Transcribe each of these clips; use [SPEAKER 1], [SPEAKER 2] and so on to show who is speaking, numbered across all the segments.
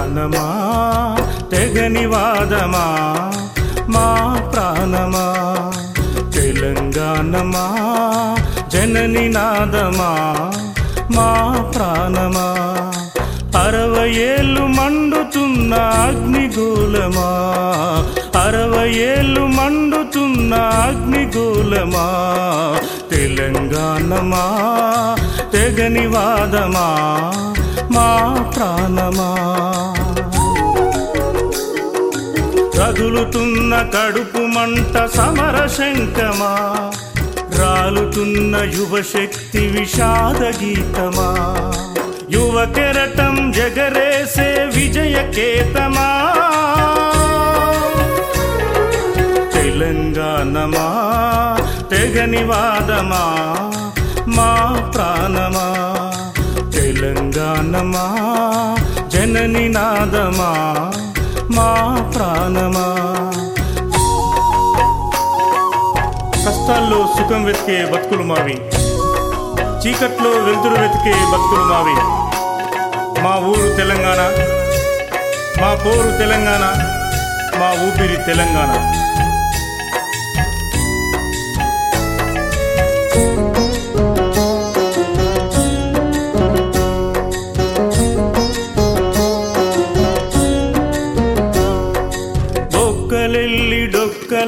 [SPEAKER 1] తెలంగాణమా తెగని వాదమా మా ప్రాణమా? తెలంగాణమా? జనని నాదమా? మా ప్రాణమా? అరవై ఏళ్ళు మండుతున్న అగ్నిగోళమా? అరవై ఏళ్ళు మండుతున్న అగ్నిగోళమా? తెలంగాణమా? తెగని వాదమా మా ప్రాణమా? రగులుతున్న కడుపు మంట సమర శంకమా రాలుతున్న యువశక్తి విషాద గీతమా? యువ కెరటం జగరేసే విజయకేతమా తెలంగాణమా? తెగనివాదమా మా ప్రాణమా? తెలంగాణమా జనని నాదమా? మా ప్రాణమా? కష్టాల్లో సుఖం వెతికే బతుకులు మావి. చీకట్లో వెలుతురు వెతికే బతుకులు మావి. మా ఊరు తెలంగాణ మా పోరు తెలంగాణ మా ఊపిరి తెలంగాణ.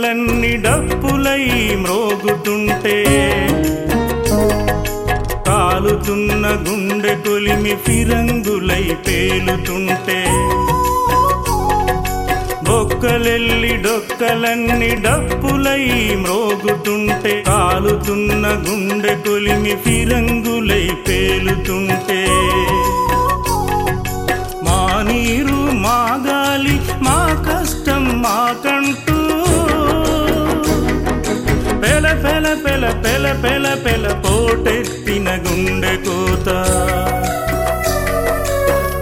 [SPEAKER 1] డొక్కలన్ని డప్పులై మ్రోగుతుంటే కాలుతున్న గుండె కొలిమి ఫిరంగులై పేలుతుంటే డొక్కలెల్లి డొక్కలన్నీ డప్పులై మ్రోగుతుంటే కాలుతున్న గుండె కొలిమి ఫిరంగులై పేలుతుంటే పెల పెల పోటెత్తిన గుండె కోత.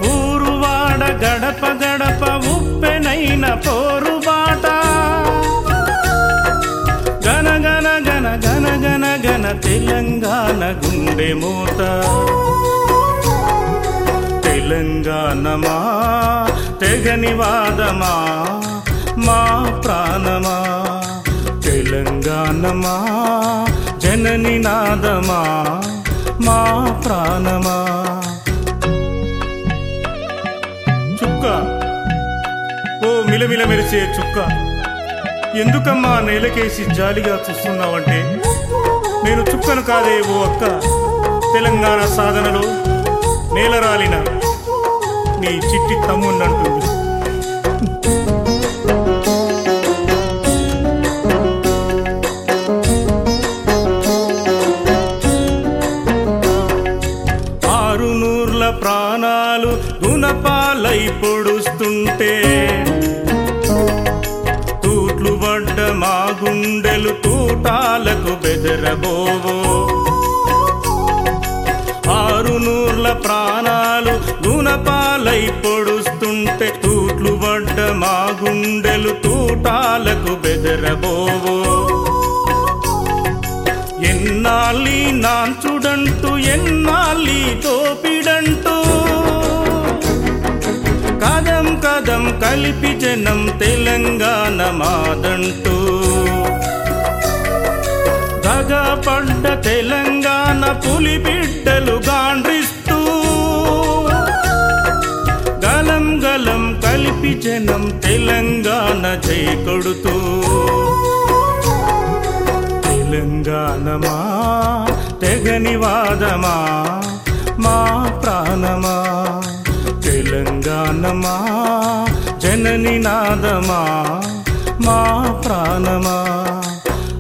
[SPEAKER 1] ఊరువాడ గడప గడప ఉప్పెనైన పోరుబాట గన గన గన గన గన గన తెలంగాణ గుండె మూత. తెలంగాణమా తెగనివాదమా మా ప్రాణమా. తెలంగాణమా జనని నాదమా? మా ప్రాణమా? చుక్క. ఓ మిలమిల మెరిసే చుక్క. ఎందుకమ్మా నేలకేసి జాలిగా చూస్తున్నావంటే? నేను చుక్కను కాదే ఓ అక్క. తెలంగాణ సాధనలో నేలరాలిన నీ చిట్టి తమ్ముండంటుంది పాలై పొడుస్తుంటే తూట్లు వడ్డ మా గుండెలు తూటాలకు బెదరబోవో. ఆరు నూర్ల ప్రాణాలు గుణపాలై పొడుస్తుంటే తూట్లు వడ్డ మా గుండెలు తూటాలకు బెదరబోవో. ఎన్నాళ్ళీ నాంచుడంటూ ఎన్నాళ్ళీ తోపిడంటూ కదం కలిపి జనం తెలంగాణ మాదంటూ. గగపడ్డ తెలంగాణ పులి బిడ్డలు గాండ్రిస్తూ. గలం గలం కలిపి జనం తెలంగాణ జై కొడుతూ. తెలంగాణమా తెగని వాదమా మా ప్రాణమా. తెలంగాణమా జనని నాదమా? మా ప్రాణమా?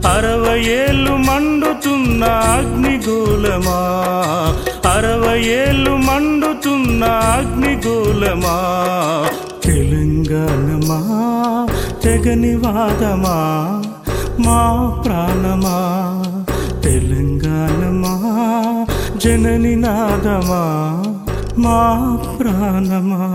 [SPEAKER 1] అరవై ఏళ్ళు మండుతున్న అగ్నిగోళమా? అరవై ఏళ్ళు మండుతున్న అగ్నిగోళమా? తెలంగాణమా? తెగని వాదమా? మా ప్రాణమా? తెలంగాణమా? జనని నాదమా? మా ప్రాణమా?